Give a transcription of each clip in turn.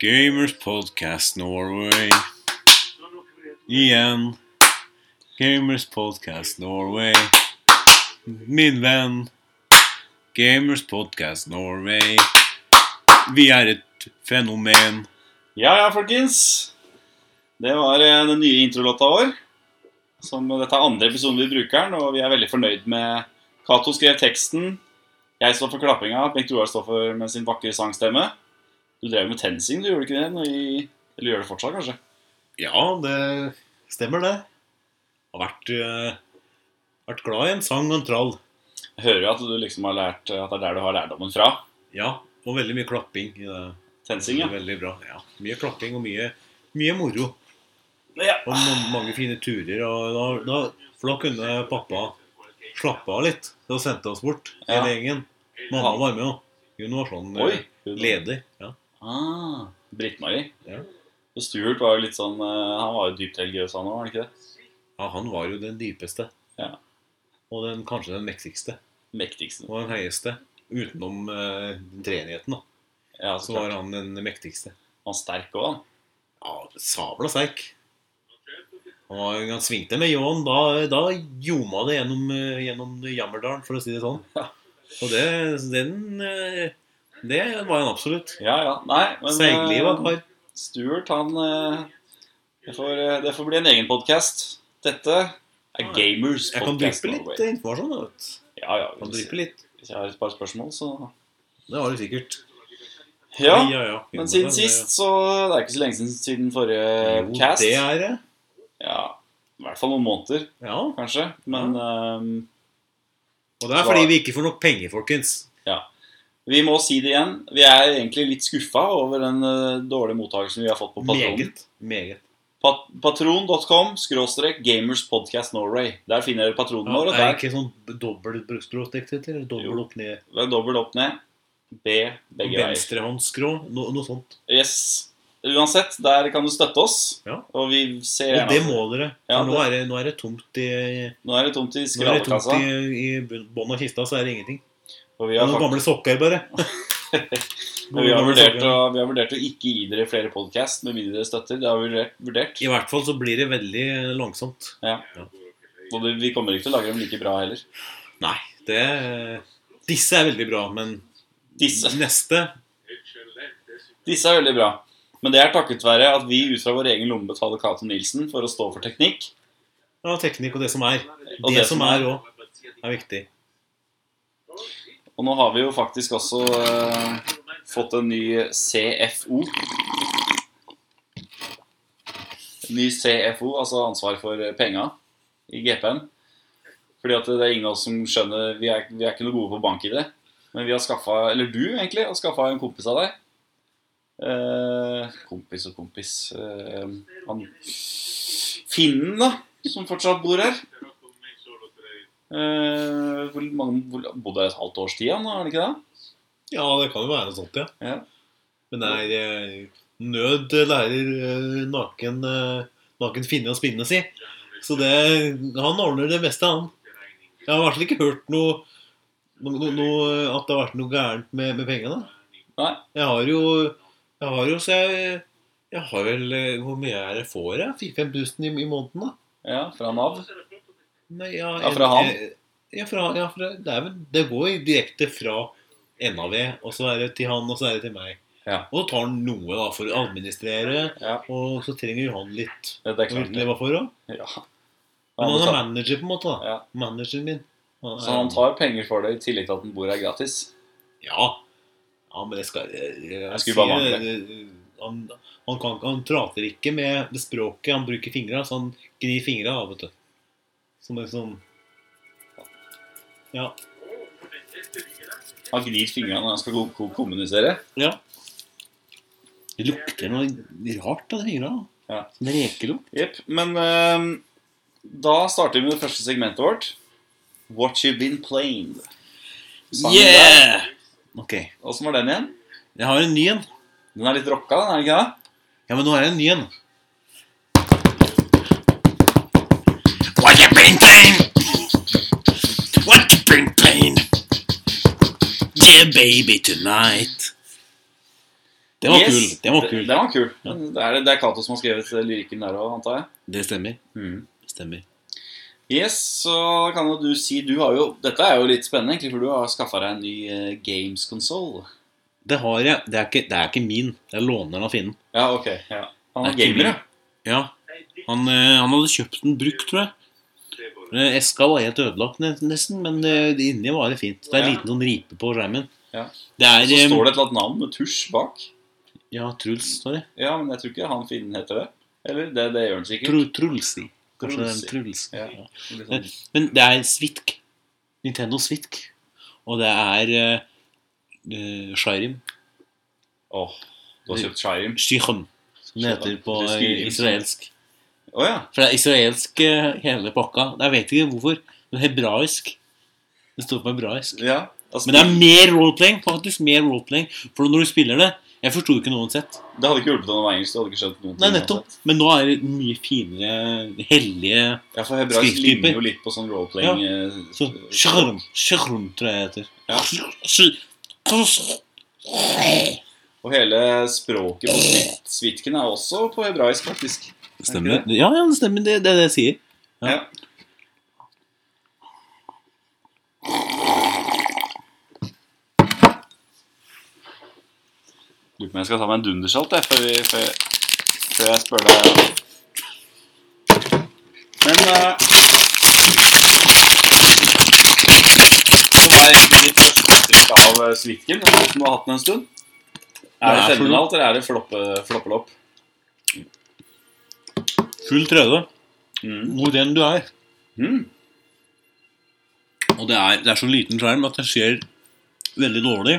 Gamers Podcast Norway. Igjen. Gamers Podcast Norway. Min venn. Gamers Podcast Norway. Vi er et fenomen. Ja, ja, folkens. Det var eh, den nye introlåta vår. Som dette er andre episoden vi bruker den, og vi er veldig fornøyd med Cato skrev teksten. Jeg står for klappinga. Bengt Roar står for med sin vakre sangstemme. Du drev med tensing, du gjorde ikke det? I, eller gjør det fortsatt, kanskje? Ja, det stemmer det. Har vært, uh, vært glad i en sang og en trall. Jeg hører jo at du liksom har lært at det er der du har lærdommen fra. Ja, og veldig mye klapping. i det. Tensing, ja. Veldig bra. ja. Mye klapping og mye, mye moro. ja. Og ma- mange fine turer. Og da, da, for da kunne pappa slappe av litt. Da sendte oss bort, Ja. hele gjengen. Mamma var med òg. Hun var sånn eh, Oi. leder. Ja. Ah, Britt-Marie. Ja. Og Stuart var jo litt sånn eh, Han var jo dypt religiøs, han òg, var han ikke det? ja, han var jo den dypeste. Ja. Og den, kanskje den mektigste. Mektigste. Og den høyeste. Utenom uh, treenigheten, da. Ja, Så så var han den mektigste. Han sterk òg, han. Ja, sabla sterk. Han, han svingte med ljåen. Da, da ljoma det gjennom, eh, gjennom Jammerdalen, for å si det sånn. Ja. Og det, den Det var han absolutt. Ja, ja. Nei, men Seigliva eh, kar. Stuart, han eh, det får, eh, det får bli en egen podkast. Dette er Gamers Jeg kan dryppe litt informasjon. vet. Ja, ja. Kan dryppe litt. hvis jeg har et par spørsmål, så Det har du sikkert. Ja. ja, ja. Men siden sist, så Det er ikke så lenge siden, siden forrige Jo, cast. det er det. Ja, I hvert fall noen måneder, Ja. kanskje. Men um, Og det er fordi vi ikke får nok penger, folkens. Vi må si det igjen. Vi er egentlig litt skuffa over den uh, dårlige mottakelsen vi har fått på Patron. Meget. Meget. Pat patron.com skråstrek gamerspodcast Norway. Der finner dere patronen Ja, vår. Og er der det ikke sånn dobbel? Eller dobbel opp ned? det dobbelt opp ned. B begge veier. Venstrehåndsskrå? No, noe sånt. Yes. Uansett, der kan du støtte oss. Ja. Og vi ser gjerne det må dere. Ja, nå, er det, nå er det tomt i Nå er det tomt i Nå er det tomt i, i bånn av kista, så er det ingenting. Og vi Det har, noen gamle sokker, bare. vi, har vurdert å, vi har vurdert å ikke gi dere flere podkast med mindre dere støtter. Det har vi vurdert. I hvert fall så blir det veldig langsomt. Og det, vi kommer ikke til å lage dem like bra heller. Nei, det Disse er veldig bra, men Disse, neste disse er veldig bra. Men det er takket være at vi ut fra vår egen lomme betaler Cato Nilsen for å stå for teknikk. Ja, teknikk og det som er. Og det, som er òg, er viktig. Og nå har vi jo faktisk også eh, fått en ny CFO. Ny CFO, altså ansvar for penga i GP-en. Fordi at det er ingen av oss som skjønner Vi er, vi er ikke noe gode på bank-ID. Men vi har skaffa Eller du, egentlig, har skaffa en kompis av deg. Eh, kompis og kompis eh, Han Finnen, da, som fortsatt bor her. Eh, hvor mange hvor, Bodde der et halvt års tid, er det ikke det? Ja, det kan jo være noe sånt, ja. Ja. Men det er eh, nød lærer eh, naken, eh, naken finne å spinne, si. Så det, han ordner det meste, han. Jeg har i hvert fall ikke hørt noe, no, no, no, at det har vært noe gærent med, med pengene. Nei. Jeg har jo Jeg har jo så jeg, jeg har vel Hvor mye er det får, jeg? 4000-5000 i, i måneden, da? Ja, fra Nav. Nei, ja, Ja, fra han? eh, Ja, fra, ja, fra, det, vel, det går jo direkte fra NAV, og så er det til han, og så er det til meg. Ja. Og så tar han noe da for å administrere, og så trenger han litt det er å leve for òg. Ja. Men Han han er manager, på en måte. da. Ja. Manageren min. Han Så han tar penger for det i tillegg til at han bor her gratis. Ja. ja, men det skal Jeg, jeg, Jeg skulle bare mangle. Han, han, kan, han prater ikke med det språket han bruker fingra, så han gnir fingra av, vet du. Som sånn Ja. Han gnir fingrene når han skal ko- ko- kommunisere. Ja. Det lukter noe rart av de fingra. Ja. Sånn rekelukt. Jepp. Men ehm, da starter vi med det første segmentet vårt. What you've been playing. Sangen der. Ok. Åssen var den igjen? Jeg har en ny en. Den er litt rocka, den er den ikke det? Ja, men nå har jeg en ny en. Yeah, baby, tonight. Den var Yes. kul. Den var Det- kul. Den var kul. Ja. Det er, det er Cato som har skrevet eh, lyrikken der òg, antar jeg. Det stemmer. Stemmer. Yes, så kan jo du si Du har jo Dette er jo litt spennende, egentlig, for du har skaffa deg en ny uh, games console. Det har jeg. Det er ikke, det er ikke min. Jeg låner den av finnen. Ja, ok. Ja. Han er Det er gamer, ja. Ja. Han, eh, han hadde kjøpt den brukt, tror jeg. Eh, Eska var helt ødelagt nesten, men eh, inni var det fint. Det er en Ja. liten sånn ripe på skjermen. Ja. Det er Så eh, står det et eller annet navn med tusj bak. Ja, Truls står det. Ja, men jeg tror ikke han finnen heter det. Eller det, det gjør han sikkert. Tru, Trulsi. Kanskje det er en Truls. Ja. Ja. Men, sånn. men det er Svitk. Nintendo Svitk. Og det er uh, Shirim. Åh, du har kjøpt Shirim. Shichem, som det heter på skriver- israelsk. Å ja. For det er israelsk eh, hele pakka. Jeg vet ikke hvorfor. Men hebraisk. Det står på hebraisk. ja. Altså, Men det er mer roleplaying. Faktisk mer roleplaying. For når du spiller det Jeg forsto ikke noe uansett. det hadde ikke hjulpet om det var engelsk. Det hadde ikke skjønt noen Nei, nettopp. Men nå er det mye finere, hellige Ja, for hebraisk ligner jo litt på sånn roleplaying. ja. Så Shrum, Shrum, tror jeg det heter. Ja. Og hele språket på Svitken er også på hebraisk, faktisk. Stemmer det? Ja, ja, det stemmer. Det det er det jeg sier. Ja. Lurer på om jeg skal ta meg en dundersalt jeg, før, vi- før, før jeg spør deg. Men uh, Hva er ditt første inntrykk av eh, Svitken? som Du har hatt den en stund. Er det Det er for fenomenalt, eller er det floppe, floppelopp? Full trøde. Mm. Hvor enn du er. Mm. Og det er, det er så liten skjerm at det ser veldig dårlig.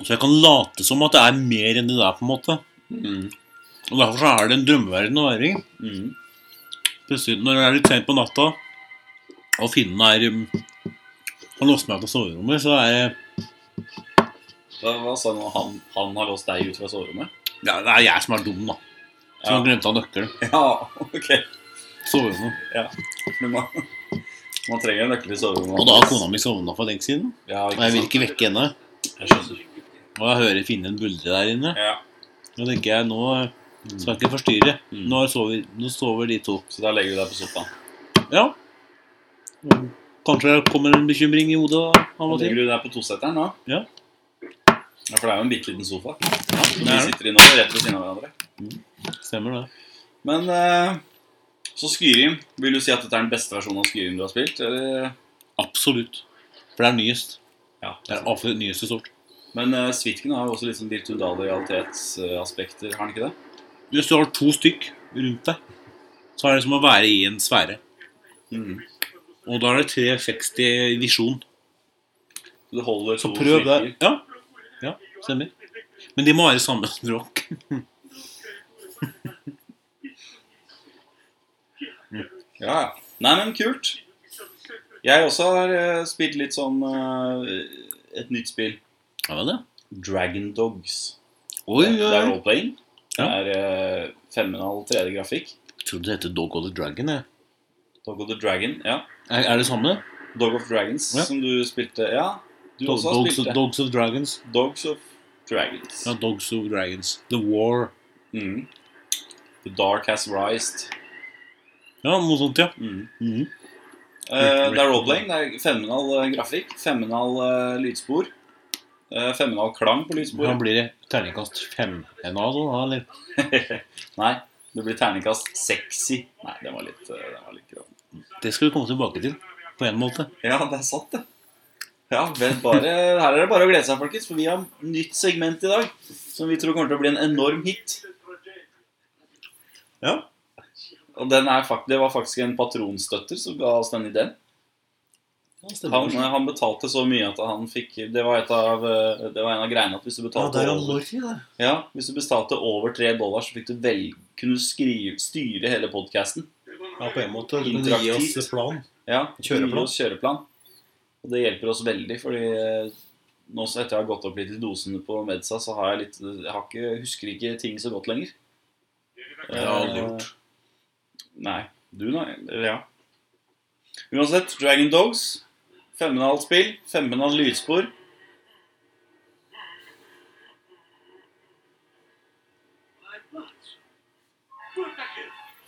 Så jeg kan late som at det er mer enn det der, på en måte. Mm. Og derfor så er det en drømmeverden å være i. Mm. Når det er litt sent på natta, og finnen er har Han låste meg ut av soverommet, så er hva sa du nå? Han, han har låst deg ut fra soverommet? Ja, det er jeg som er dum, da. Som han glemte å ha nøkkelen. Ja, ok. Soverommet. Ja. må, man trenger en nøkkel i soverommet. Og da har kona mi sovna for lenge siden. Ja, Og jeg vil ikke vekke henne. Jeg skjønner. Og jeg hører finnen buldre der inne. Ja, Da tenker jeg nå skal jeg ikke forstyrre. Mm. Nå sover, nå sover de to. så da legger du deg på sofaen. Ja. Og Kanskje det kommer en bekymring i hodet av og til. legger du deg på toseteren nå? Ja. Ja, For det er jo en bitte liten sofa. Som vi er sitter i nå, rett ved siden av hverandre. Stemmer det. Men eh, så Skyrim. Vil du si at dette er den beste versjonen av Skyrim du har spilt? Eller? Absolutt. For det er nyest. Ja. Det er absolutt nyeste sort. Men uh, Svitken har jo også litt sånn virtuale realitetsaspekter, har han ikke det? Hvis du har to stykk rundt deg, så er det som å være i en sfære. Mm. Og da er det 360 visjon. Det holder Så to prøv det. Ja. ja, stemmer. Men de må være samme språk. Ja, ja. Nei, men kult. Jeg også har uh, spilt litt sånn uh, et nytt spill. Ja, var det. Dragon Dogs. Oi, Det er roleplaying. Ja. Det er uh, 5,5 3D-grafikk. Jeg trodde det heter Dog of the Dragon. Jeg. Dog of the Dragon. Ja. Er, er det samme? Dog of Dragons, Ja. som du spilte. Ja, du Dog, også Dogs, spilt of. Dogs of Dragons. Dogs of Dragons. Ja, Dogs of Dragons. The War. Mm. The Dark Has Rised. Ja, noe sånt, ja. Mm. Mm -hmm. uh, det er roleplaying. Det er fenomenal uh, grafikk, fenomenal uh, lydspor. Uh, fenomenal klang på Da lydsporet. blir det terningkast fem ennå, altså? da, Eller? Nei, det blir terningkast sexy. Nei, den var litt, eh, den var litt grov. Det skal vi komme tilbake til, på en måte. Ja, det er sant, det. Ja, bare, Her er det bare å glede seg, folkens, for vi har nytt segment i dag. Som vi tror kommer til å bli en enorm hit. Ja. Og den er, fakt- det var faktisk en patronstøtter som ga oss den ideen. Han, han betalte så mye at han fikk Det var, et av, eh, det var en av greiene at hvis du betalte er over, ja, hvis du betalte over tre dollar, så fikk du vel, kunne du skrive, styre hele podkasten. Ja, på en måte. Gi oss plan. Ja, Kjøreplan. oss kjøreplan. Og det hjelper oss veldig, fordi eh, nå så etter jeg har gått opp litt i dosene på Medsa, så har jeg litt Jeg har ikke, husker ikke ting så godt lenger. Det har jeg aldri gjort. Nei. Du, nei. Eller ja. Uansett, Dragon Dogs. Femmenalt spill. Femmenalt lydspor.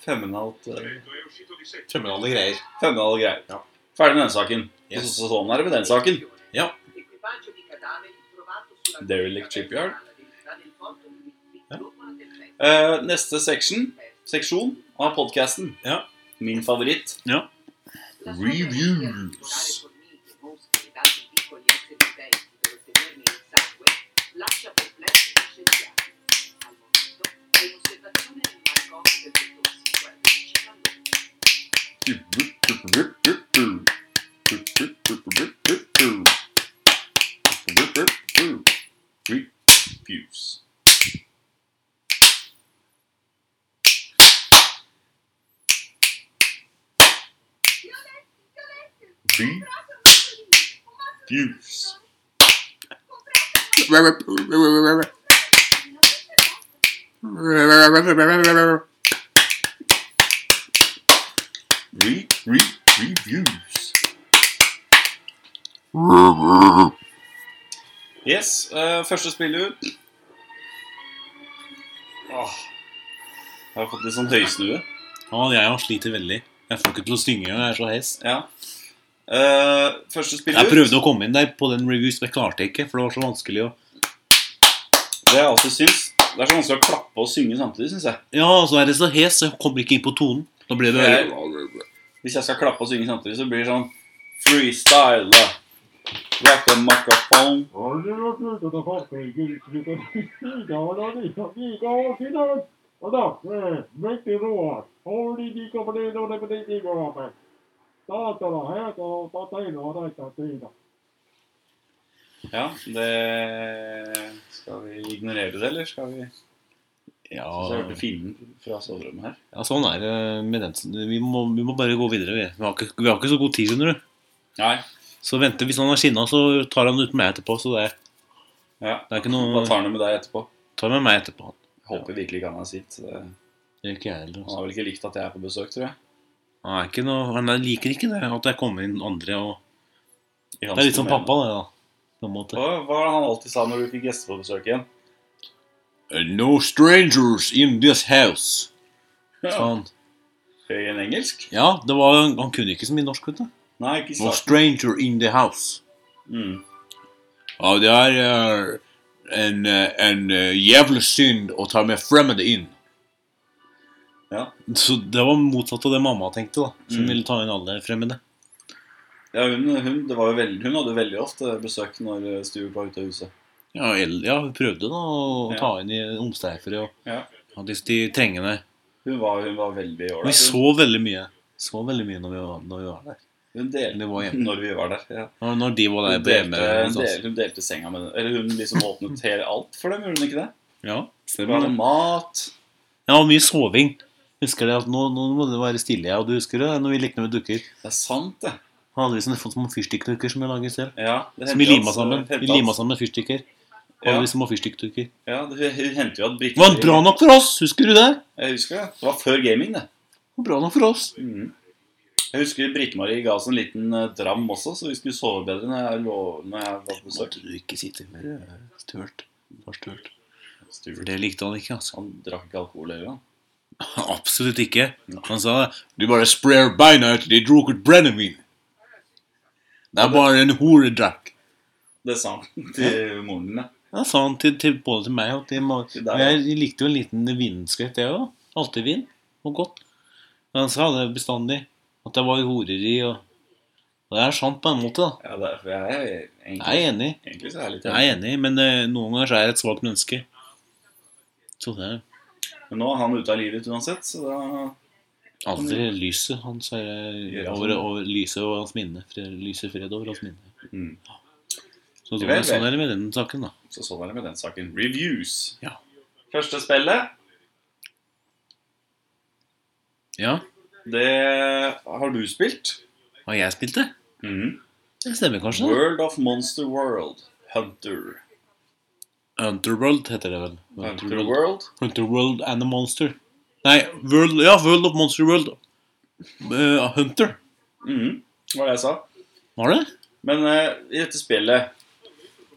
Femmenalt uh, eh, Femmenale greier. Femmenale greier. Ja. Ferdig med den saken. Yes. sånn er det med den saken. Ja. Derelict Shipyard. Eh, neste section, seksjon av podcasten. Ja. Min favoritt. Ja. Reviews. Lascia perplessi gli Reviews. Re, re, reviews. Yes, Uh, første spill ut. Åh. Jeg har fått litt sånn høysnue. Ja, jeg sliter veldig. Jeg får ikke til å synge engang. Jeg er så hes. Ja. Eh, første spill Jeg prøvde å komme inn der på den reviews, men jeg klarte ikke. For det var så vanskelig å Det jeg alltid syns Det er så vanskelig å klappe og synge samtidig, syns jeg. Ja, så er det så hes, så jeg kommer ikke inn på tonen. Da blir det Jeg- Hvis jeg skal klappe og synge samtidig, så blir det sånn freestyle. Rock the microphone. Ja, det Skal vi ignorere det, eller skal vi ja, Så hørte fienden fra soverommet her. ja, sånn er det med den. Vi må, vi må bare gå videre. Vi, vi, har, ikke, vi har ikke så god tid, skjønner du. Nei. Så venter Hvis han har skinna, så tar han det ut med meg etterpå. Så det, Ja. det er ikke noe Hva tar han med deg etterpå. Tar med meg etterpå. Jeg håper virkelig ikke han har sitt. Det- gjør ikke jeg heller. Han Altså. har vel ikke likt at jeg er på besøk, tror jeg. Han, er ikke noe, han er- liker ikke det at det kommer inn andre og Det er litt som pappa, det, da. På en måte. Hva var det han alltid sa når du fikk gjester på besøk igjen? No strangers in this house. Ja. han. Høy en engelsk? Ja, det var, han kunne ikke så mye norsk, vet du. Nei, ikke i No stranger in the house. Mm. Ja, det er eh, en, eh, en eh, jævlig synd å ta med fremmede inn. Ja. Så det var motsatt av det mamma tenkte, da. Som Mm. ville ta inn alle fremmede. Ja, hun, hun, det var jo veldig, hun hadde veldig ofte besøk når Stuart var ute av huset. Ja, el- ja hun prøvde da å Ja. ta inn i omsteifere og Ja. de, de trengende. Hun var, hun var veldig Vi ålreit. så veldig mye. Så veldig mye når vi var, når vi var der. Hun delte var når vi var der. Ja. Når, når de var der Hun, delte, hun, delte, hun delte senga med Eller hun liksom åpnet hele alt for dem, gjorde hun ikke det? Ja, Det var mat. Ja, mye soving. Husker det at nå, nå må det være stille, ja. Du husker det? Når vi lekte med dukker. Det er sant, det. Hadde vi sånne små fyrstikkdukker som vi lager selv. Ja, det Som vi lima sammen. Vi lima sammen fyrstikker. Ja. Hadde vi små fyrstikkdukker. Ja, det hendte jo at Det brikker var bra nok for oss! Husker du det? Jeg husker det. Det var før gaming, det. Det var bra nok for oss. Mm. Jeg husker Britt-Marie ga oss en liten eh, dram også, så vi skulle sove bedre når jeg, lå, når jeg var på besøk. Måtte du ikke sitte mer stølt. Det var stølt. For det likte han ikke, altså. Han drakk ikke alkohol heller, han. Absolutt ikke. Han sa du bare sprer beina ut, de drukket brennevin. Det er bare en horedrakk. Det sa han til moren din, ja. Ja, sa han til, til, både til meg og til Men Jeg likte jo en liten vinskvett, jeg òg. Alltid vin. Og godt. Men han sa det bestandig. At det var horeri og Og det er sant på en måte, da. Ja, derfor jeg er egentlig, Jeg er enig. egentlig så er jeg litt Jeg er enig, men uh, noen ganger så er jeg et svakt menneske. Så det er Men nå er han ute av livet uansett, så da aldri lyset hans er over, over lyset og hans minne. Fred, lyset fred over hans minne. mm. Så sånn, vel. sånn er det med den saken, da. Så sånn er det med den saken. Reviews. Ja. Første spillet, Ja. det har du spilt. Har jeg spilt det? Mm. Det stemmer kanskje? World of Monster World. Hunter. Underworld heter det vel. Hunter World. Hunterworld and a Monster. Nei, World, ja, World of Monster World. Uh, Hunter. Mhm. Hva var det jeg sa? Var det? Men uh, i dette spillet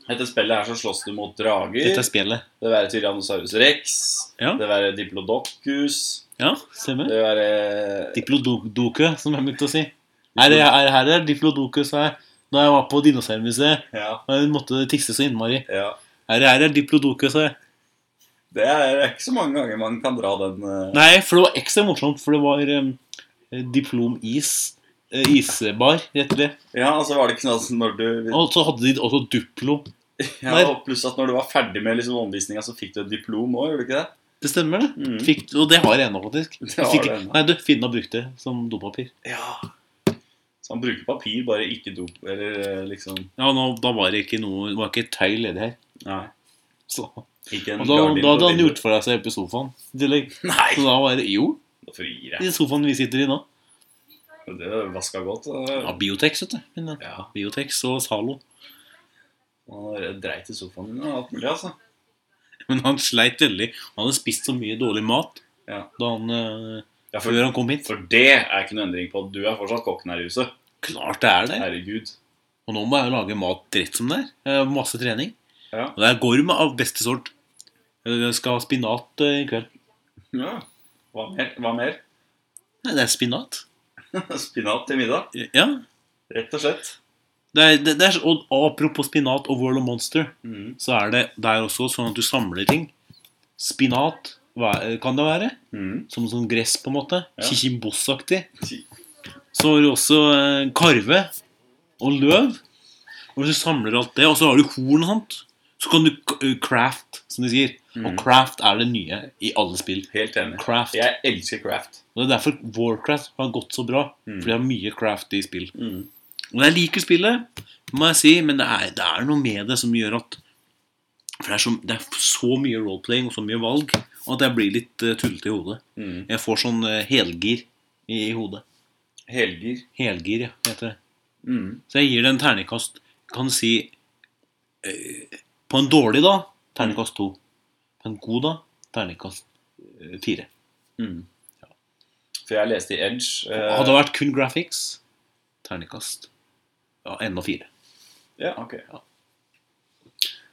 Dette spillet her så slåss du mot drager. Dette er spillet. Det være Tyrannosaurus rex. Ja. Det være Diplodocus. Ja, stemmer. Det være Diplodoke, som jeg begynte å si. Her er, her, er Diplodocus her. da jeg var på Dinosaurmuseet. Ja. Og jeg måtte tisse så innmari. ja. Her, er er Diplodoke, sa jeg. Det er ikke så mange ganger man kan dra den uh... Nei, for det var ekstra morsomt, for det var um, diplom-is. Uh, isbar, og slett. Ja, og så var det ikke sånn at når du Og så hadde de også Duplo. ja, og Pluss at når du var ferdig med liksom omvisninga, så fikk du et diplom òg, gjorde du ikke det? Det stemmer, det. Mm. Fikk, og det har jeg ennå, faktisk. Det har Fikk, nei, du, Finn har brukt det som dopapir. Ja. Så han bruker papir, bare ikke dop, eller eh, liksom Ja, nå, Da var det ikke noe Det var ikke tøy ledig her. Nei. Så. Ikke en Og da, da hadde han gjort for seg sofaen. i tillegg. Nei! Så da var det Jo, Da får jeg. i sofaen vi sitter i nå. Det vaska godt. Ja, Biotex, vet du. Ja. Biotex og Zalo. Han dreit i sofaen din og alt mulig, altså. Men han sleit veldig. Han hadde spist så mye dårlig mat Ja. da han, eh, Ja, for, før han kom hit. for det er ikke noe endring på. Du er fortsatt kokken her i huset. Klart det er det. Herregud. Og nå må jeg jo lage mat rett som det er. Masse trening. Ja. Og det er gorm av beste sort. Jeg skal ha spinat eh, i kveld. ja. Hva mer? Hva mer? Nei, det er spinat. Spinat til middag. Ja. Rett og slett. Det er, det, det er, og apropos spinat og World of Monster, Mm. så er det der også sånn at du samler ting. Spinat hva- kan det være. Mm. Som sånn gress, på en måte. Ja. Kikimbos-aktig. Så har du også eh, karve og løv. Og hvis du samler alt det, og så har du horn og sånt, så kan du eh, craft, som de sier. Og Mhm. craft er det nye i alle spill. Helt enig. Craft. Jeg elsker craft. Og Det er derfor Warcraft har gått så bra. Mm. For de har mye craft i spill. Mm. Og jeg liker spillet, må jeg si, men det er, det er noe med det som gjør at For det er, så, det er så mye roleplaying og så mye valg at jeg blir litt uh, tullete i hodet. Mm. Jeg får sånn uh, helgir i, i hodet. Helgir. Helgir, ja, heter det. Mm. Så jeg gir det en terningkast Kan si eh, På en dårlig da terningkast to. På en god da terningkast eh, fire. Mm. For jeg leste i Edge eh, Hadde det vært kun graphics, terningkast ja, enda fire. Ja, ok. Ja.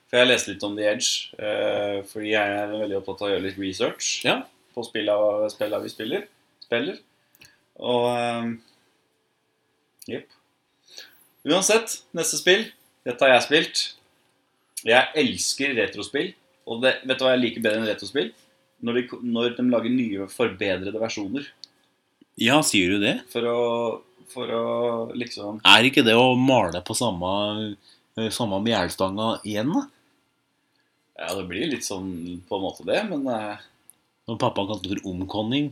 For jeg leste litt om The Edge, eh, fordi jeg er veldig opptatt av å gjøre litt research Ja. på spillene spillene vi spiller. spiller. Og eh, Jepp. Uansett, neste spill. Dette har jeg spilt. Jeg elsker retrospill. Og det, vet du hva jeg liker bedre enn retrospill? Når de, når de lager nye, forbedrede versjoner. ja, sier du det? For å, for å liksom Er ikke det å male på samme, eh, samme mjælstanga igjen, da? Ja, det blir litt sånn på en måte det, men eh, Som pappa kalte for omkonning.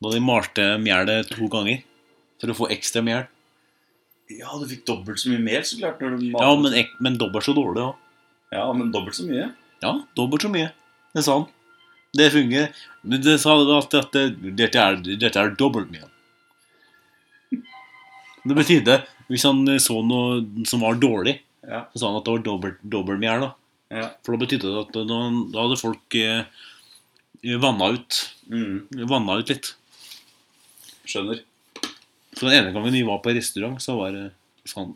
Da de malte mjælet to ganger for å få ekstra mjæl. Ja, du fikk dobbelt så mye mer, så klart. Ja, men, ek- men dobbelt så dårlig òg. ja, men dobbelt så mye. Ja, dobbelt så mye. Det sa han. Det fungerer. Men det sa at, dette, dette er, dette er dobbelt mye. Det betydde Hvis han så noe som var dårlig, Ja, så sa han at det var dobbelt, dobbelt mjæl. da. ja. For da betydde det at da, da hadde folk eh, vanna ut Mm, Vanna ut litt. skjønner. Så den ene gangen vi var på restaurant, så var det sånn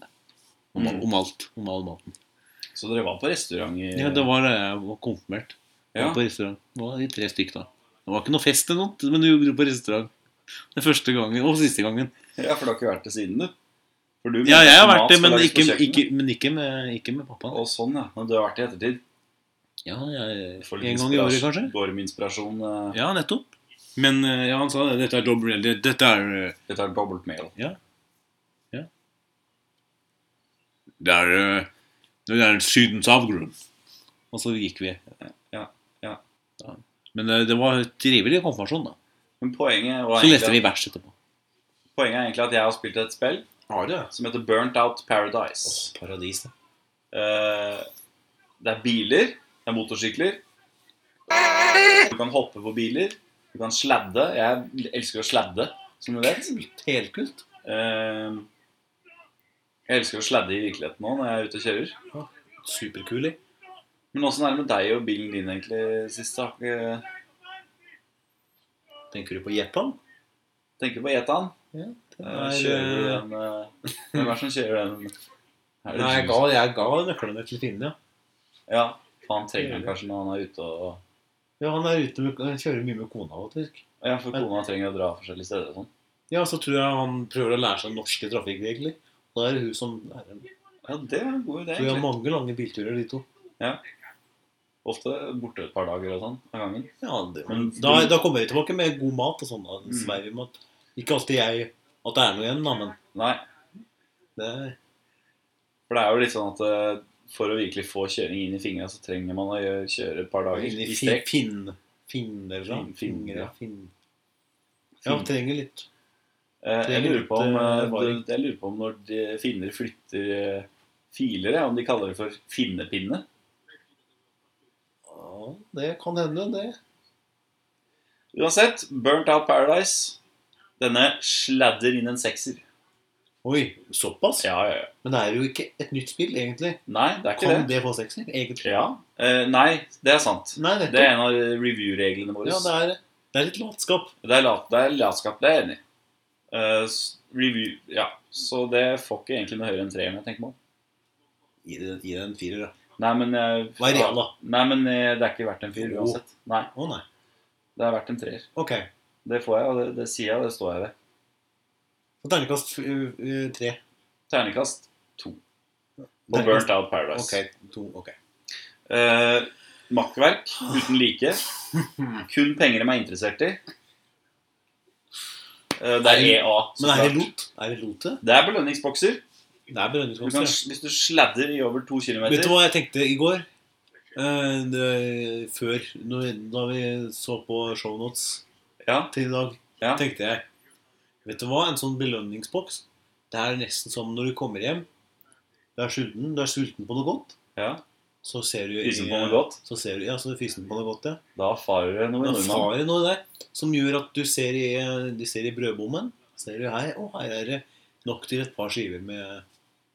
om, Mm. om alt. Om all maten. Så dere var på restaurant i Ja, det var da jeg var konfirmert. Jeg Ja. var på restaurant. Det var de tre stykk da. Det var ikke noe fest eller noe, men du dro på restaurant. Den første gangen, og siste gangen. Ja, for du har ikke vært det siden, du? For du Ja, jeg har vært det, men ikke, ikke, men ikke, med, ikke med pappa. Å, sånn, ja. Men du har vært det i ettertid? Ja, jeg, en gang i året, kanskje. Gorm-inspirasjon. eh, Ja, nettopp. Men eh, ja, han sa det. Dette er dobbelt det- Dette er eh, Dette er dobbelt mail. Det er, eh, det er Sydens avgrunn. Og så gikk vi. Ja, ja. Men eh, det var trivelig konfirmasjon, da. Men poenget var Så leste vi egentlig, vers etterpå. poenget er egentlig at jeg har spilt et spill Har det? som heter Burnt Out Paradise. Paradis, det. Uh, det er biler, det er motorsykler. Du kan hoppe på biler. Du kan sladde. Jeg elsker å sladde, som du vet. Helt kult. Eh, jeg elsker å sladde i virkeligheten nå når jeg er ute og kjører. Superkul. Men åssen er det med deg og bilen din egentlig sist? da? Tenker du på Jepan? Tenker på Jetan. Ja, Eh, kjører du den eh, Hvem er det som kjører den? Nei, jeg du? ga, jeg ga nøklene til Finn, ja. Ja, for han trenger den kanskje når han er ute og Ja, han er ute med, han kjører mye med kona, faktisk. Ja, for kona trenger å dra forskjellige steder og sånn. Ja, så tror jeg han prøver å lære seg norske trafikkregler. Da er det hun som er en Ja, det er en god idé. Så vi har mange lange bilturer, de to. Ja. Ofte borte et par dager og sånn av gangen. Ja, det, Men- da, da kommer vi tilbake med god mat og sånn. Mm. Ikke alltid jeg at det er noe igjen, da, men Nei, det for det er jo litt sånn at eh, for å virkelig få kjøring inn i fingra, så trenger man å gjøre, kjøre et par dager i fin, strekk. finn, finner, da. Fin- fin, Fingre, ja. Fin. Ja, trenger litt. Trenger Jeg lurer, på om, litt, eh, eh, jeg lurer på om når de finner flytter eh, filer, om de kaller det for finnepinne. Ja, det kan hende, det. Uansett, Burnt Out Paradise. Denne sladder inn en sekser. Oi, såpass? Ja, ja, ja. Men det er jo ikke et nytt spill, egentlig. Nei, det er ikke Kan det. det få sekser? Egentlig. Ja. Eh, nei, det er sant. Nei, Det er nettopp. en av review-reglene våre. Ja, det er, det er litt latskap. Det er, lat, det er latskap, det er jeg enig i. Eh, review Ja, så det får ikke egentlig noe høyere enn treeren, jeg tenker meg om. Gi det en firer, da. Nei, men eh, Hva er real, da? Nei, men eh, det er ikke verdt en firer uansett. Nei, Å nei. det er verdt en treer. Ok. Det får jeg, og det, det sier jeg, og det står jeg ved. Uh, tre. Ternekast to. Og Burnt Out Paradise. Ok, to, ok. Eh, makkverk uten like. Kun penger de er interessert i. Eh, det er EA. Men er det lot? Er det lot, det? Det er belønningsbokser. Det er Du kan, hvis du sladder i over to kilometer Vet du hva jeg tenkte i går? Eh, det, før, når, da vi så på shownotes Ja, til i dag, Ja. tenkte jeg Vet du hva? En sånn belønningsboks Det er nesten som når du kommer hjem. Du er sulten, du er sulten på noe godt. ja. Så ser du Fysen på noe godt. Så ser du, ja, så fysen på noe godt, ja. Da farer det noe i Da farer det noe der som gjør at du ser i, du ser i brødbommen Ser du her, å, her er det nok til et par skiver med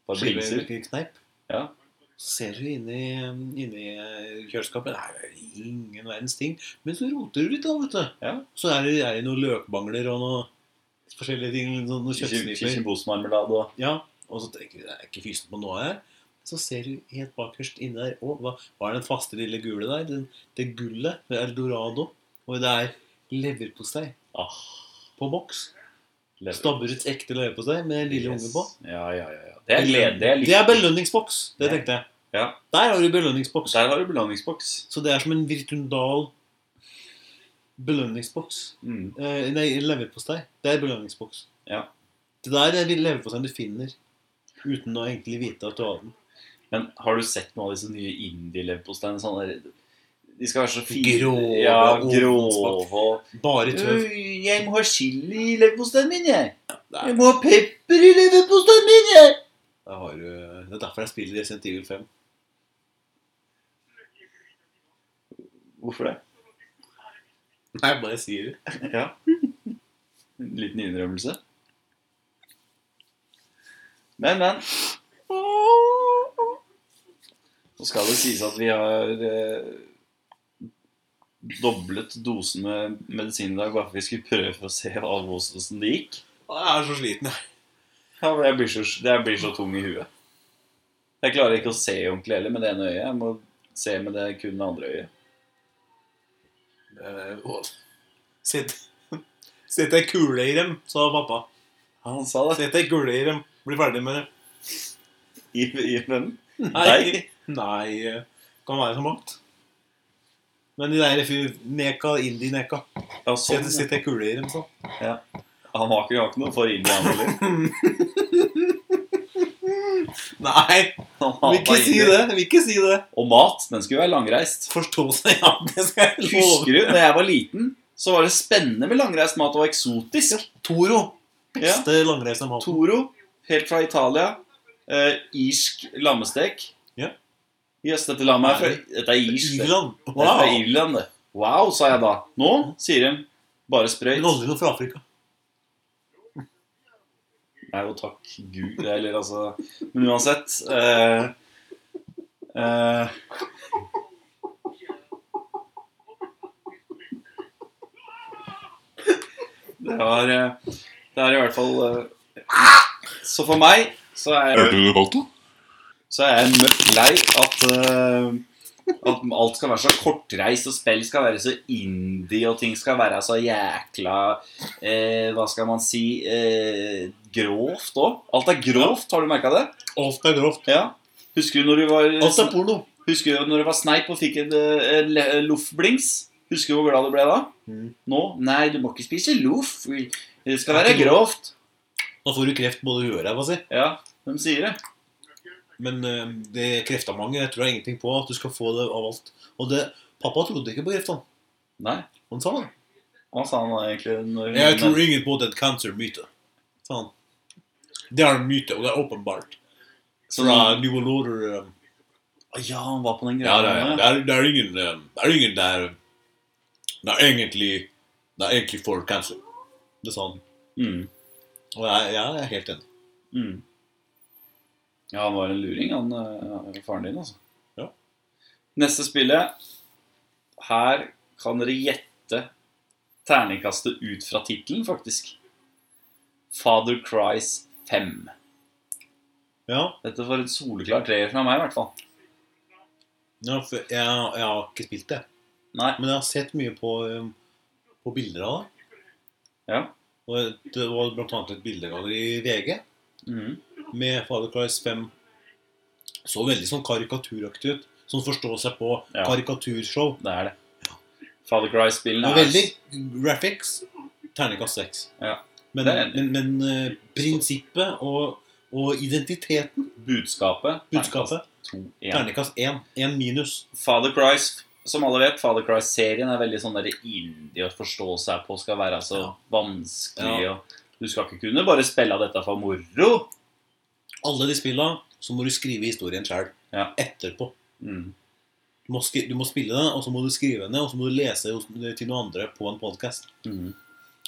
Par skiver med kneip. Ja. Så ser du inni, inni kjøleskapet Det er ingen verdens ting. Men så roter du litt, da, vet du. Ja. Så er det, er det noen løkbangler og noe forskjellige ting. Noe kjøttsniper. Og Ja, og så tenker du det er ikke fysen på noe her. Så ser du helt bakerst inni der Å, hva, hva er den faste lille gule der? Den, det gullet. Det er eldorado. Og det er leverpostei ah, på boks. lever. Stabburets ekte leverpostei med lille Yes. unge på. Ja, ja, ja. ja. Det er glede. Det er, litt- Det er belønningsboks. Det tenkte jeg. Ja. Der har du belønningsboks. Der har du belønningsboks. Så det er som en virtundal belønningsboks. Mm. Eh, nei, leverpostei. Det er belønningsboks. Ja. Det der er leverposteien du finner uten å egentlig vite at du har den. Men har du sett noen av disse nye indie-leverposteiene? Sånn der- De skal være så fine. Grove, Ja, og Bare tøv. Jeg må ha chili i leverposteien min, jeg. Der, Jeg må ha pepper i leverposteien min, jeg. du, det er derfor jeg spiller Resident Evil 5. Hvorfor det? Nei, bare sier det. Ja. En liten innrømmelse. Men, men. Så skal det sies at vi har eh, doblet dosen med medisin i dag bare for vi skulle prøve å se hvordan det gikk. Jeg er så sliten, jeg. Ja, jeg blir så, jeg blir så tung i huet. Jeg klarer ikke å se ordentlig heller med det ene øyet. Jeg må se med det kun det andre øyet. Eh, Sitt Sitt ei kule i dem, sa pappa. Han sa det. Sitt ei kule i dem. Bli ferdig med det. I, i vennen. Nei. Nei, eh, kan være så mangt. Men de der neka, indie-neka Ja, sånn. Sitt ei kule i dem, sa Han har ikke, har ikke noe for indianer heller. Nei, vil ikke si det. Vil ikke si det. Og mat, den skulle være langreist. Forstå seg, ja. Det skal jeg love. Husker du, da jeg var liten, så var det spennende med langreist mat Det var eksotisk. Toro. Ja. Beste langreisen maten. Toro, helt fra Italia. Eh, irsk lammestek. Ja. Jøss, dette lammet er fra Dette er irsk. det. Wow. Dette er. Irland, det. Wow, sa jeg da. Nå sier de bare sprøyt. Men aldri noe fra Afrika. Nei, jo takk Gud. Eller altså Men uansett eh, eh, Det var eh, Det er i hvert fall eh, Så for meg så er, Hørte du det godt, da? så er jeg møkk lei at eh, At alt skal være så kortreist, og spill skal være så indie, og ting skal være så jækla eh, Hva skal man si eh, Grovt òg. Alt er grovt, har du merka det? Alt er grovt. Ja. Husker du når du var Alt er porno. Husker du når du var sneip og fikk en en, le- loffblings? Husker du hvor glad du ble da? Mm. Nå? Nei, du må ikke spise loff. Det skal være grovt. Da får du kreft både i huet og ræva si. Ja, de sier det. Men eh, det krefter mange. Jeg tror jeg er ingenting på at du skal få det av alt. Og det, pappa trodde ikke på kreftene. Nei. Han sa det. Hva sa han egentlig? Når, Jeg tror ingen på den cancer-myten. sa han. Det er en myte, og det er åpenbart. Fra da, New Order um, Ja, han var på den Ja, det er, det er, det er ingen um, Det er ingen der Det er egentlig Det er egentlig for cancer. Det sa han. Mm. Og jeg, jeg er helt enig. Mm. Ja, han var en luring, han eh, faren din, altså. Ja. Neste spillet Her kan dere gjette terningkastet ut fra tittelen, faktisk. Father Cries 5. Ja, Dette får en soleklar treer fra meg, i hvert fall. ja for jeg, jeg har ikke spilt det. Nei. Men jeg har sett mye på, um, på bilder av det. Ja. Og det var blant annet et bildegalleri i VG Mhm. Med Father Christ 5. Så veldig sånn karikaturaktig ut. Sånn forstå seg på Ja. karikaturshow. Det er det. Father Christ-spillene er veldig graphics. Terningkast 6. Ja. Men, men, men eh, prinsippet og, og identiteten, budskapet. budskapet, terningkast 1. 1 minus. Father Christ, som alle vet, Father Christ-serien er veldig sånn indie å forstå seg på. Skal være så Ja. vanskelig. Ja. Og du skal ikke kunne bare spille av dette for moro. Alle de spilla, så må du skrive historien sjøl. Ja. Etterpå. Mm. Du må, du må spille det, og så må du skrive ned, og så må du lese til noen andre på en podkast. Mm.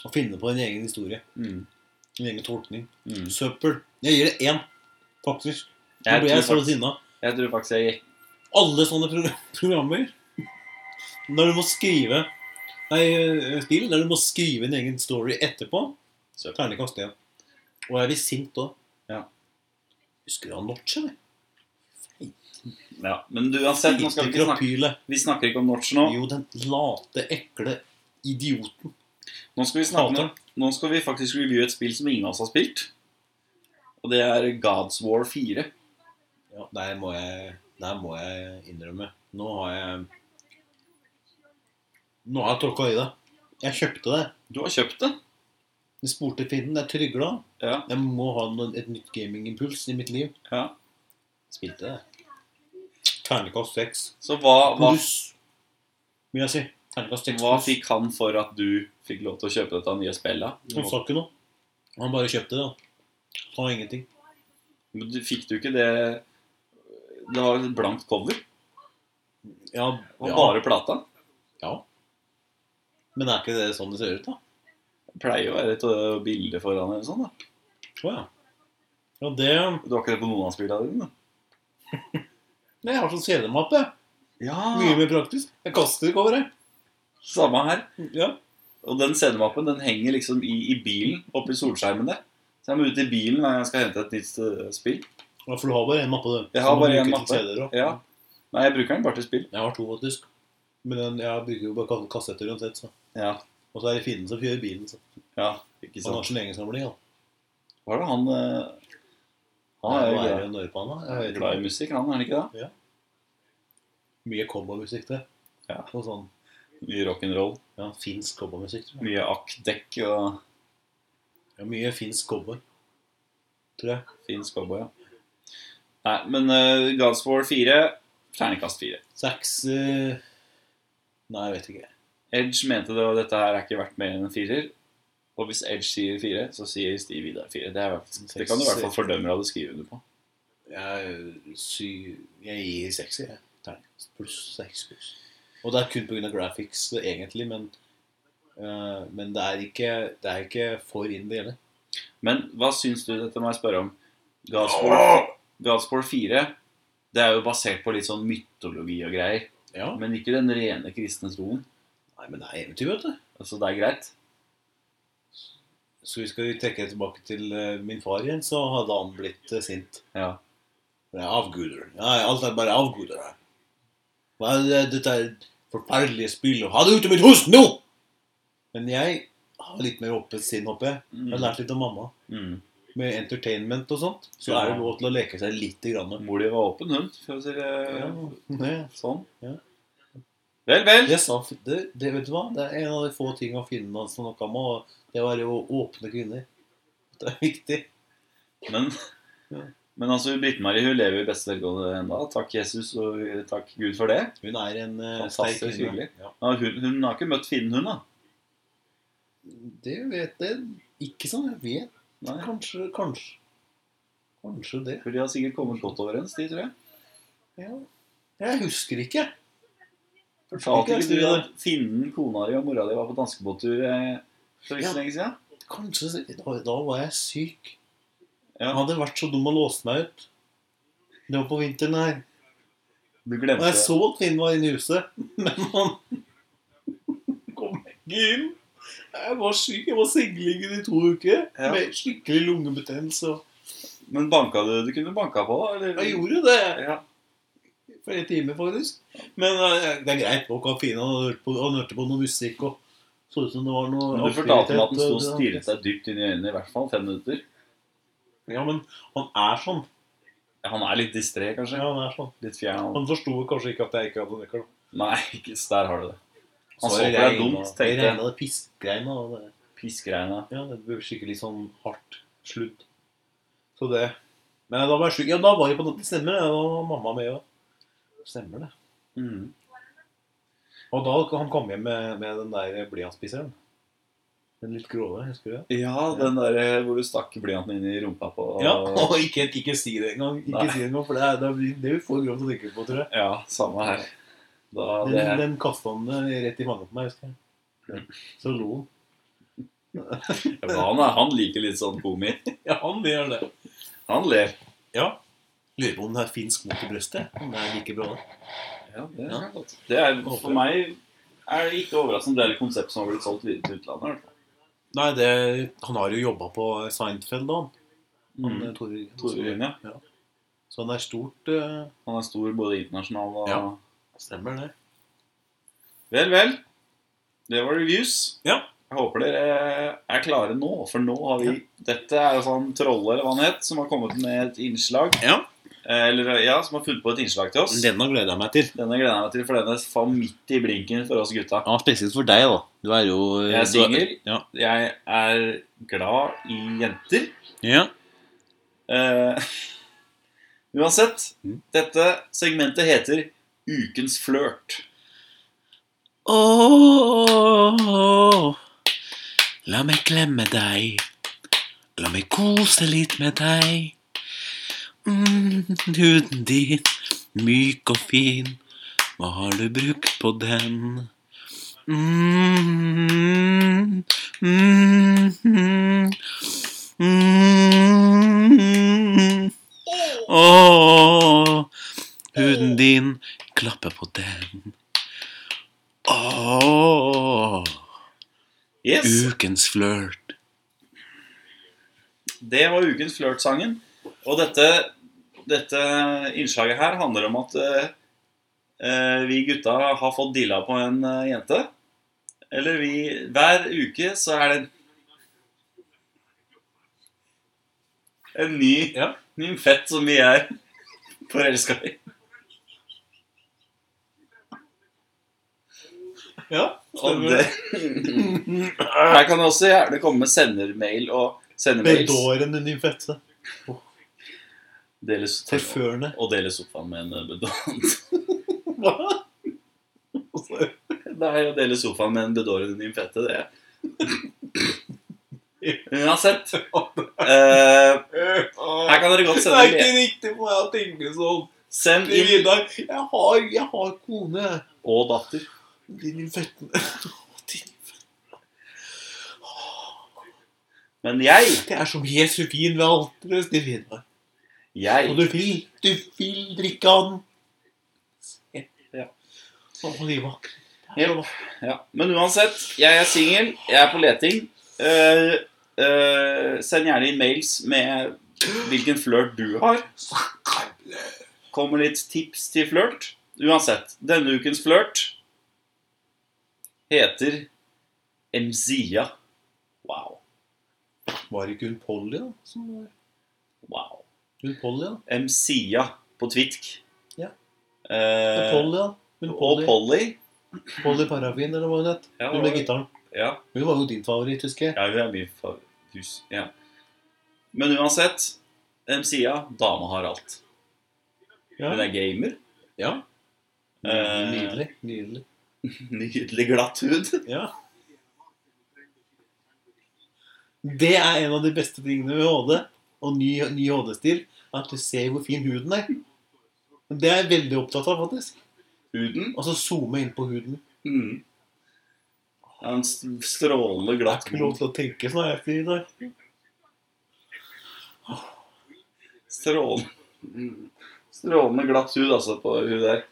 Og finne på en egen historie. Mm. En egen tolkning. Mm. Søppel. Jeg gir det én, faktisk. Nå Jeg, blir jeg så sinna. jeg tror faktisk jeg Alle sånne pro programmer Der du må skrive Nei, eh, spill der du må skrive en egen story etterpå. Søppel. Terningkast 1. Og jeg blir sint òg. Ja. Husker du eller? Ja, Men du, uansett, nå skal vi ikke snakke. Vi snakker ikke om Notch nå. Jo, den late, ekle idioten. Nå skal vi snakke. Nå skal vi faktisk reviewe et spill som ingen av oss har spilt. Og det er Gods War 4. Ja, der må jeg, der må jeg innrømme. Nå har jeg Nå har jeg tråkka i det. Jeg kjøpte det. Du har kjøpt det? Jeg spurte fienden. Jeg trygla. Ja. Jeg må ha noe, et nytt gamingimpuls i mitt liv. ja. Spilte det. Ternekast 6. Så hva, hva, Pluss, vil jeg si. Ternekast seks. hva fikk han for at du fikk lov til å kjøpe dette nye spillet? Han sa ikke noe. Han bare kjøpte det. da. Sa ingenting. Men du, fikk du ikke det Det var et blankt cover? Ja, Og ja, bare plata? ja. Men er ikke det sånn det ser ut, da? Pleier å være et ø, bilde foran eller sånn, da. Å ja. Ja, det Du har ikke det på noen av spillene dine? Nei, Jeg har sånn CD-mappe. Ja! Mye mer praktisk. Jeg kaster coveret. Samme her. Ja. Og den CD-mappen den henger liksom i, i bilen oppi solskjermen der. Så jeg må ut i bilen når jeg skal hente et nytt ø, spill. ja, for du har bare én mappe, du. Jeg har bare én mappe. Ja. Nei, jeg bruker den bare til spill. Jeg har to, faktisk. Men den, jeg bruker jo bare ka- kassetter uansett. Så. Ja. Og så er det Finnen som kjører bilen. Så. ja ikke sant. Han har sin egen samling. Han, Hva er det han ø, Han er jo glad, han, da? Jeg glad i musikk, han er han ikke det? Mye cowboymusikk det. Ja. Og sånn Mye rock'n'roll. ja, finsk cowboymusikk. Mye akk-dekk og Ja, mye finsk cowboy, tror jeg. Finsk cowboy, ja. Nei, men uh, Gods War 4, terningkast 4. Seks uh... Nei, jeg vet ikke. Edge mente det, og dette her er ikke verdt mer enn en firer. Og hvis Edge sier fire, så sier Steve Vidar fire. Det, er, det kan du i hvert fall fordømme av det skrivende på. Jeg, sy, jeg gir seks, jeg. Terningkast pluss seks pluss. Og det er kun pga. graphics, egentlig, men uh, Men det er ikke, det er ikke for inn det gjelder. Men hva syns du dette må jeg spørre om? Gods War, Gods War 4 det er jo basert på litt sånn mytologi og greier. Ja. Men ikke den rene kristne troen. Nei, men det er eventyr, vet du. Altså, det er greit. Så vi skal trekke tilbake til eh, min far igjen, så hadde han blitt eh, sint. Ja. Det er avguder. Ja, alt er bare avguder her. Hva er det, dette er forferdelige spill, og ha det ut av mitt hus nå! Men jeg har litt mer åpent sinn, håper jeg. Jeg har lært litt av mamma. Mm. Med entertainment og sånt, så Ja. er det lov til å leke seg litt. grann. Mor di var åpen, hun. For å si det Ja, sånn. Ja. Vel, vel. det, sa, det, det, vet du hva? Det er en av de få tingene å finne noe som noe med, det å være åpne kvinner. Det er viktig. Men, Ja. men altså, Britt-Marie hun lever i beste velgående ennå. Takk Jesus og takk Gud for det. Hun er en uh, Fantastisk sterk kvinne. Ja. Ja, hun, hun har ikke møtt finnen, hun, da. Det vet jeg ikke sånn jeg vet. Nei. Kanskje, kanskje. Kanskje det. For de har sikkert kommet godt overens, de, tror jeg. Ja. Jeg husker ikke. Fortalte Ikke du at finnen, kona di og mora di var på danskebåttur eh, for ikke så lenge siden? Kanskje da, var jeg syk. Ja. Jeg hadde vært så dum og låst meg ut. Det var på vinteren her. Du glemte Og jeg så at Finn var inne i huset, men han kom ikke inn. Jeg var syk. Jeg var sengeliggende i to uker Ja. med skikkelig lungebetennelse. Men banka du Du kunne banka på, da? Eller? Jeg gjorde det Ja. For en time, faktisk. Men uh, det er greit Og Kafina og, og hørte på, han noe musikk og så ut som det var noe Men du fortalte meg at den sto og stirret seg dypt inn i øynene i hvert fall fem minutter. Ja, men han er sånn. Ja, Han er litt distré, kanskje? Ja, han er sånn. Litt fjern? Han forsto kanskje ikke at jeg ikke hadde nøkkel. Nei, ikke der har du det. Han Så så det regnet- dumt, tenkte jeg. regna det piskgreiene. Ja, det ble skikkelig sånn hardt sludd. Så det Men da var jeg sjuk. Ja, da var jeg på stemmer, det. Da var mamma med òg. Stemmer det. Mm. Og da han kom hjem med, med den der blyantspiseren. Den litt grove, husker du det? Ja, den der eh, hvor du stakk blyanten inn i rumpa på Ja, og ikke, ikke si det engang. Ikke si det engang, For det er, det er, det for grovt å tenke på, tror jeg. Ja, samme her. Da, Den, det, den kasta han eh, rett i fanget på meg, husker jeg. Så lo han. ja, han, er, han liker litt sånn komi. Ja, han gjør det. Han ler. Ja. Lurer på om den er finsk mot i brøstet. Om det er like bra. Ja, det, Ja. er godt. det er For meg er det ikke overraskende. Det er et konsept som har blitt solgt videre til utlandet. Nei, det, han har jo jobba på Seinfeld, da. Han, Mm. Tore, Tore ja. Så han er stort uh... Han er stor både internasjonal og Ja. Stemmer det. Vel, vel. Det var reviews. Ja. Jeg håper dere er klare nå, for nå har vi Dette er jo sånn Trolle, eller hva han het, som har kommet med et innslag. Ja. Eh, Eller ja, som har funnet på et innslag til oss. Denne gleder jeg meg til. Denne gleder jeg meg til, for denne faller midt i blinken for oss gutta. Ja, Spesielt for deg, da. Du er jo Jeg er singel. Ja. Jeg er glad i jenter. ja. Uh, uansett, Mm. dette segmentet heter Ukens flørt. Åh, la meg klemme deg. La meg kose litt med deg. Mm, huden din, myk og fin. Hva har du brukt på den? Mm, mm, mm, mm. Åh, huden din, klappe på den. Åh, Yes, ukens flørt. det var ukens flørtsangen. Og dette, dette innslaget her handler om at eh, eh, vi gutta har fått dilla på en eh, jente. Eller vi Hver uke så er det en, en ny Ja. nymfett som vi er forelska i. ja. Det, her kan du også gjerne komme med sendermail og sendemails. Bedårende nymfette. Dele, Forførende. og dele sofaen med en bedårende Hva? Nei, å dele sofaen med en bedårende nymfette, det Uansett. Uh, her kan dere godt sende Det er ikke riktig for meg å tenke sånn. Send inn Vidar, jeg har, jeg har kone. Og datter. Din nymfettene. De- Men jeg, Det er som Jesu vin ved alteret til Vidar. Og du vil, du vil drikke han. Ja. Og de vakre. Ja. ja. Men uansett, jeg er singel, jeg er på leting. Uh, uh, send gjerne inn mails med hvilken flørt du har. Kommer litt tips til flørt. Uansett, denne ukens flørt heter Emzia. Wow. Var det ikke hun Polly, da? Som var Wow. Hun Polly, da? Emzia på Twitk. Ja. Eh, Polly, da? Hun og Polly, Polly. Polly Parafin, eller hva hun het? Ja, Hun med gitaren. ja. Hun var jo din favoritt, husker jeg. Ja, hun er min favoritt. Ja. Men uansett, Emzia, dama har alt. Ja. Hun er gamer. ja. Eh, Nydelig. Nydelig. Nydelig glatt hud. Ja. Det er en av de beste tingene med HD og ny, ny HD-stil. At du ser hvor fin huden er. Det er jeg veldig opptatt av, faktisk. Huden. Og så zoome inn på huden. Mm. er en st- strålende Jeg har glatt ikke lov til å tenke sånn er jeg i dag. Strålende Mm. Strålende glatt hud, altså, på hun der.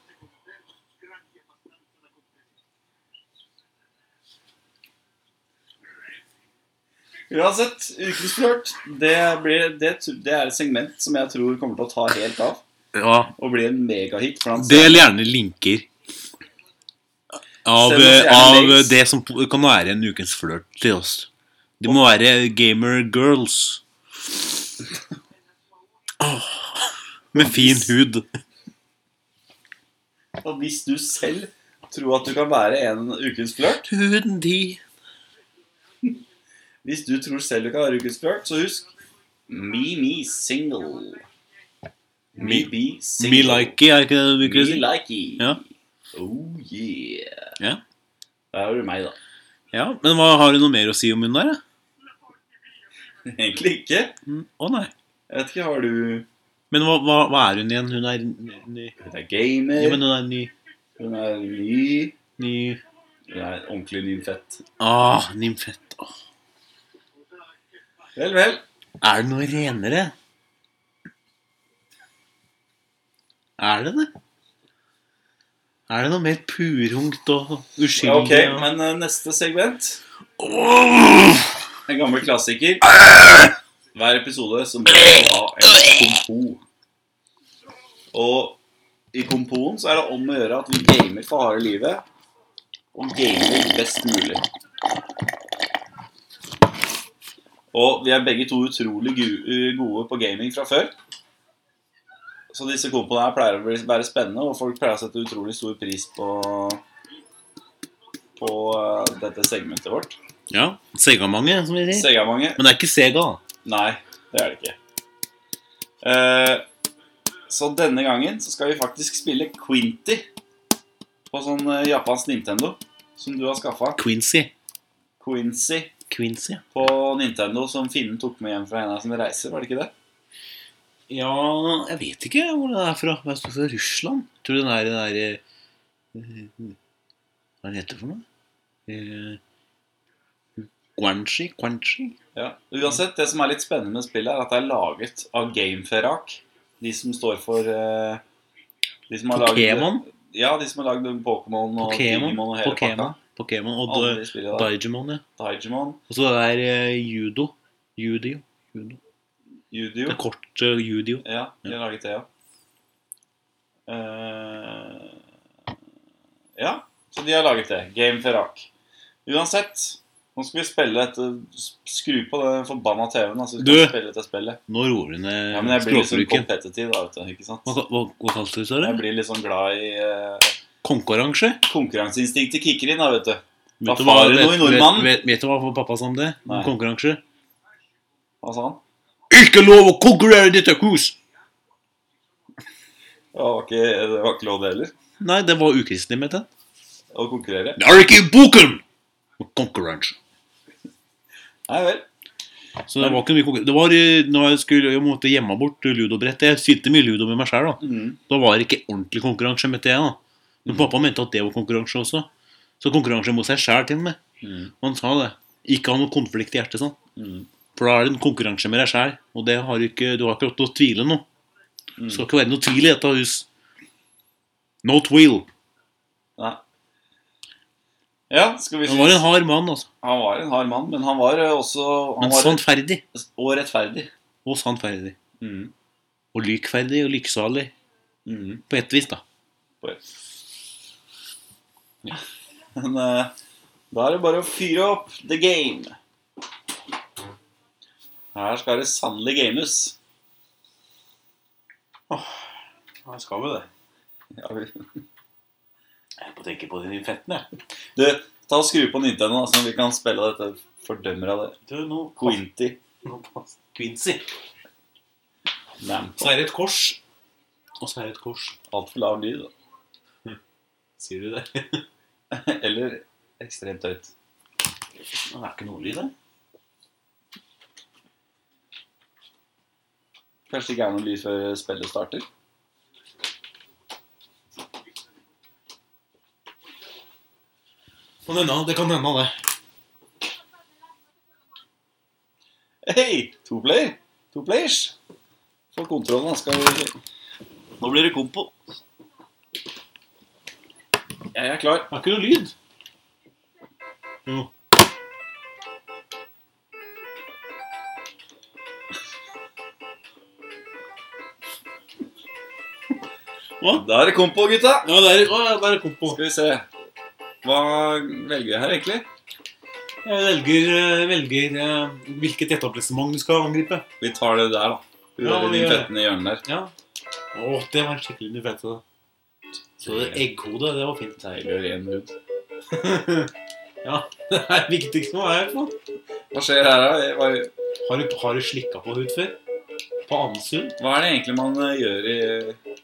Uansett, ukens flørt, det, blir- det, det er et segment som jeg tror kommer til å ta helt av. Ja, Og bli en megahit. for han Del gjerne linker av, Send oss gjerne av links. det som kan være en ukens flørt til oss. Det må være gamer girls. Åh, med fin hud. Og hvis du selv tror at du kan være en ukens flørt Huden din. Hvis du tror selv du kan være ukens flørt, så husk Me Me Single. Me Be Single. Me likey, er ikke det du å Me likey. Ja. Oh yeah. Ja. Da har du meg, da. ja, men hva har du noe mer å si om hun der? Egentlig ikke. Mm, Å nei. Jeg vet ikke, har du Men hva, hva, hva er hun igjen? Hun er ny. Hun er gamer, Ja, men hun er ny. hun er ny ny. Hun er ordentlig nymfett. Ah, nymfett. Vel, vel. Er det noe renere? Er det det? Er det noe mer purungt og uskyldig? Ok, og- men uh, neste segment oh! En gammel klassiker. Hver episode så må vi ha en kompo. Og i kompoen så er det om å gjøre at vi gamer for harde livet. Og gamer best mulig. Og vi er begge to utrolig gode på gaming fra før. Så disse kompoene her pleier å bli- være spennende, og folk pleier å sette utrolig stor pris på på eh, dette segmentet vårt. Ja, Segamange, som vi sier. Segamange. Men det er ikke Sega. da. Nei, det er det ikke. Uh, så denne gangen så skal vi faktisk spille Quinty på sånn eh, japansk Nintendo som du har skaffa. Quincy. Quincy Quincy. på Nintendo som Finnen tok med hjem fra en av sine reiser, var det ikke det? Ja, jeg vet ikke hvor den er fra. Jeg står fra Russland. Tror du den er den der eh, Hva er den heter for noe? Eh, Guanchi? Guanchi? Ja. Uansett, det som er litt spennende med spillet, er at det er laget av Gameferak. De som står for eh, de som har laget- Pokémon? Ja, de som har lagd Pokémon og Pokémon? Digimon og hele Pokémon, pakka. Pokémon og Alle. Digimon, ja. Digimon, Og så det der eh, judo. Judio. judo. Judio. Det er kort uh, judio. Ja, de har laget det, ja. Eh, ja, så de har laget det. Game Ferrak. Uansett, nå skal vi spille dette Skru på den forbanna TV-en, altså vi Du! spille dette spillet. Nå roer du ned Ja, men jeg blir litt sånn språkbruken. competitive, da, vet du. Ikke sant? Hva, hva, hva kalte du det? sa Jeg du? blir litt sånn glad i uh, Konkurranse? Konkurranseinstinktet kicker inn, da, vet du. Vet du Hva vet-? Vet, vet, vet du hva pappa sa om det? Nei. konkurranse? Hva sa han? Ikke lov å konkurrere i dette hus! Det var ikke, det var ikke lov, det heller. Nei, det var ukristelig, mente han. Å konkurrere. Det er ikke i boken! Konkurranse. Nei vel. Så det var ikke mye konkurranse. Det var når jeg skulle jeg måtte gjemme bort ludobrettet. Jeg spilte mye ludo med meg sjøl, da. Mm. Da var det ikke ordentlig konkurranse, mente jeg. da. Men pappa mente at det var konkurranse også. Så konkurranse mot seg sjæl, til og med. Mm. Han sa det. Ikke ha noe konflikt i hjertet, sånn. Mm. For da er det en konkurranse med deg sjæl, og det har du ikke, du har ikke lov til å tvile nå. Mm. Det skal ikke være noe tvil i dette hus. No twill. Nei. Ja, skal vi Han var en hard mann, altså. Han var en hard mann, men han var eh, også han Men var sannferdig. Og rettferdig. Og sannferdig. Mm. Og lykferdig og lykksalig. Mm. På ett vis, da. Poeng. Men eh, da er det bare å fyre opp the game. Her skal det sannelig games. Ja, skal vi det. Ja, vi- Jeg er på å tenke på de fettene. du, ta og skru på Nintendo, så vi kan spille dette fordømmer av det. Du, nå Quinty. nå Quincy. Så er det et kors. Og så er det et kors. Altfor lav lyd. da. Sier du det? Eller ekstremt høyt. Det er ikke noe lyd det. Kanskje det ikke er noe lyd før spillet starter. Kan hende, det kan hende, det. Hei! To player. To players. Få kontrollen, da. Skal vi Nå blir det kompo. Jeg er klar. Det er ikke noe lyd. Jo. Da er det kompo, gutta. Ja, der, å, ja, er kompo. Skal vi se. Hva velger jeg her, egentlig? Jeg velger, eh, velger eh, hvilket etablissement du skal angripe. Vi tar det der, da. Du Ja, din det. fettende hjørne der. Ja. Å, det var en skikkelig det. Så det egghodet, det var fint. Deilig og ren hud. ja, det er det viktigste med meg. Hva, Hva skjer her, da? Var... har du, har du slikka på hud før? På ansyn? hva er det egentlig man eh, gjør i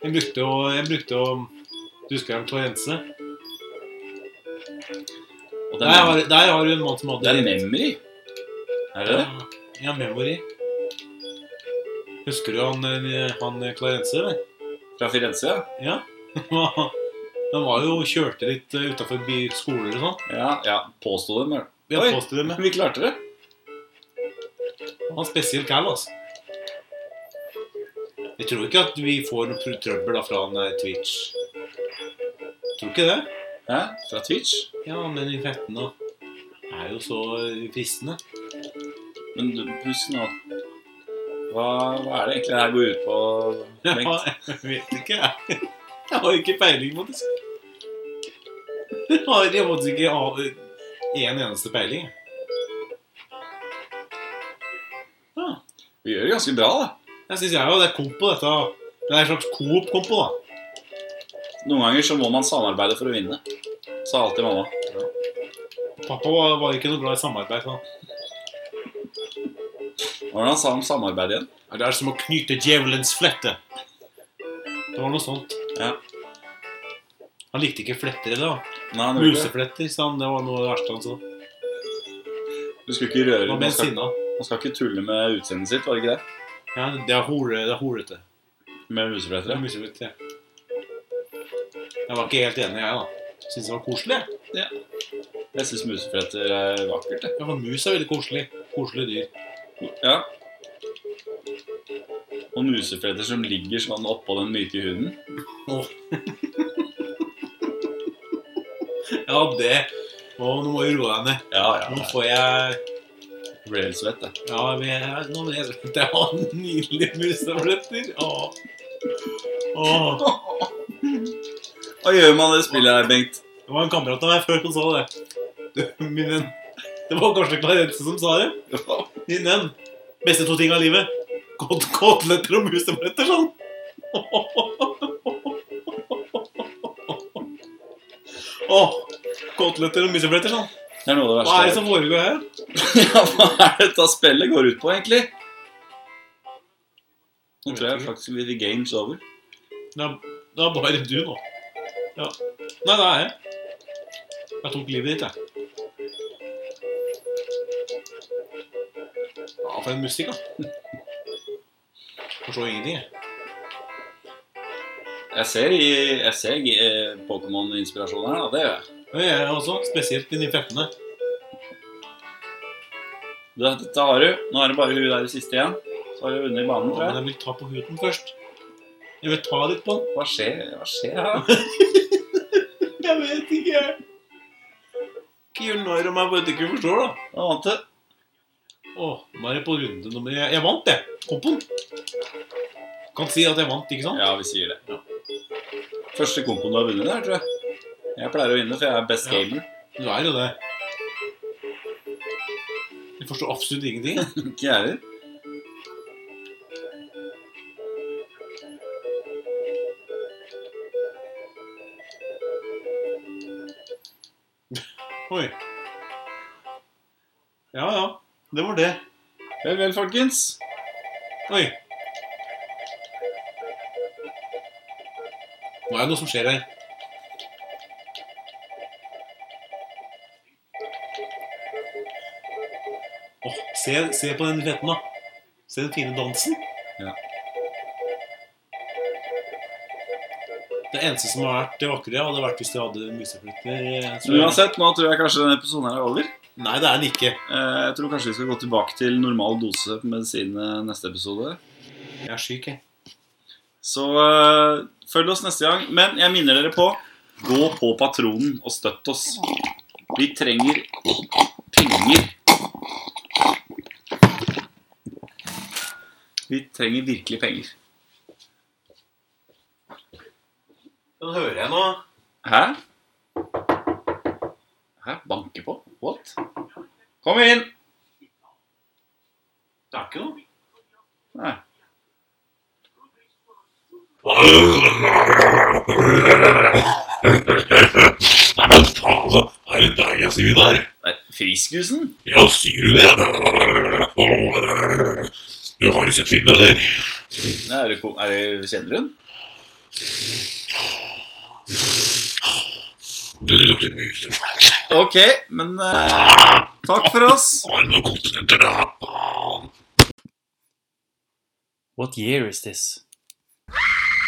Jeg brukte å, jeg brukte å Du husker en Clarence? Og Der, er, har- der har du en mann som hadde det er memory. Er det det? Ja, memory. Husker du han, eh, han Clarence? Fra Firenze, ja? Ja. Han var jo kjørte litt utafor skoler og sånn. Ja, ja. Påsto dem. ja. Vi har Oi. påstått det. Vi klarte det. Han er spesiell cal, altså. Jeg tror ikke at vi får noe trøbbel da fra han Twitch. Twitch. Tror ikke det. Hæ? Fra Twitch? Ja, men i Det er jo så eh, fristende. Men du, husk nå hva, hva er det egentlig det her går ut på, Ja, Bengt? jeg vet ikke, jeg. Jeg har ikke peiling, faktisk. Jeg har jeg ikke ha- en eneste peiling. Ja, Vi gjør det ganske bra, da. jeg syns jeg jo det er kompo, dette. Det er en slags Coop-kompo, da. Noen ganger så må man samarbeide for å vinne. Sa alltid mamma. Pappa var, var ikke noe glad i samarbeid. Så. Hvordan sa han samarbeid igjen? Det er som å knyte djevelens flette. Det var noe sånt. Ja. Han likte ikke fletter i det. da. Musefletter, sa han. Det var noe av det verste han så. Du skulle ikke røre man skal, man skal ikke tulle med utseendet sitt, var det ikke det? Ja, det er hore, det er horete. Med musefletter. er musefletter. ja. Jeg var ikke helt enig, jeg, da. Syns det var koselig. Ja. Jeg syns musefletter er vakkert. Ja, for mus er veldig koselig. Koselig dyr. Ja. Og musefletter som ligger sånn oppå den myke huden. Åh. ja, det Å, nå må du roe deg ned. Ja, ja. Nå får jeg Jeg ble helt svett, jeg. Ja, vi er, nå ble jeg Det var nydelige musefletter. Åh. Åh. Hva gjør man det spillet her, Bengt? Det var en kamerat av meg før som sa det. Du, min venn. Det var kanskje Clarence som sa det. Min venn. Beste to ting av livet. Kot- Koteletter og musebretter sånn. Åh, koteletter og musebretter sånn. Det er noe av det verste. Hva er det som foregår her? ja, hva er det dette spillet går ut på, egentlig? Nå tror jeg faktisk vi fikk games over. Det er, det er bare du nå. Ja. Nei, det er jeg. Jeg tok livet ditt, jeg. Ja, for en musikk, da. Forstår ingenting, jeg. Jeg ser, i- jeg ser eh, Pokémon-inspirasjon her, da. Det gjør jeg. Det gjør jeg også, spesielt de fettene. Det- Dette har du. Nå er det bare hun der i siste igjen. Så har du vunnet i banen, Ja, men jeg. jeg vil ta på huden først. Jeg vil ta litt på den. Hva skjer, hva skjer her? Jeg vet ikke, jeg. Ikke gjør narr av meg på jeg ikke forstår, da. Jeg vant det. Åh, nå er jeg på runde nummer Jeg, jeg vant, jeg. Kompoen. Kan si at jeg vant, ikke sant? Ja, vi sier det. første kompoen du har vunnet der, tror jeg. Jeg pleier å vinne, for jeg er best Ja. gamer. Du er jo det. Jeg forstår absolutt ingenting. Ikke jeg heller. Oi. Ja, ja. Det var det. Vel, vel, folkens. Oi. Nå er det noe som skjer her. Åh, se, se på den fetten, da. Se den fine dansen. Ja. Det eneste som har vært vakre, hadde vært hvis de hadde musefletter. eh, uansett, nå tror jeg kanskje denne episoden her er over. Nei, det er den ikke. Eh, Jeg tror kanskje vi skal gå tilbake til normal dose på medisin eh, neste episode. Jeg er syk, jeg. Så følg oss neste gang. Men jeg minner dere på gå på patronen og støtt oss. Vi trenger penger. Vi trenger virkelig penger. Den hører jeg nå. Hæ? Hæ? Banke på? What? Kom inn! Det er ikke noe. Nei. Neimen, faen, så er det deg jeg sier der? Nei, Friskusen? Ja, sier du det? Du har jo sett filmen, eller? Nei, Er det, er det, kjenner du den? Du lukter mye. Ok, men eh, takk for oss. Noen kontinenter, da? What year is this? Ah!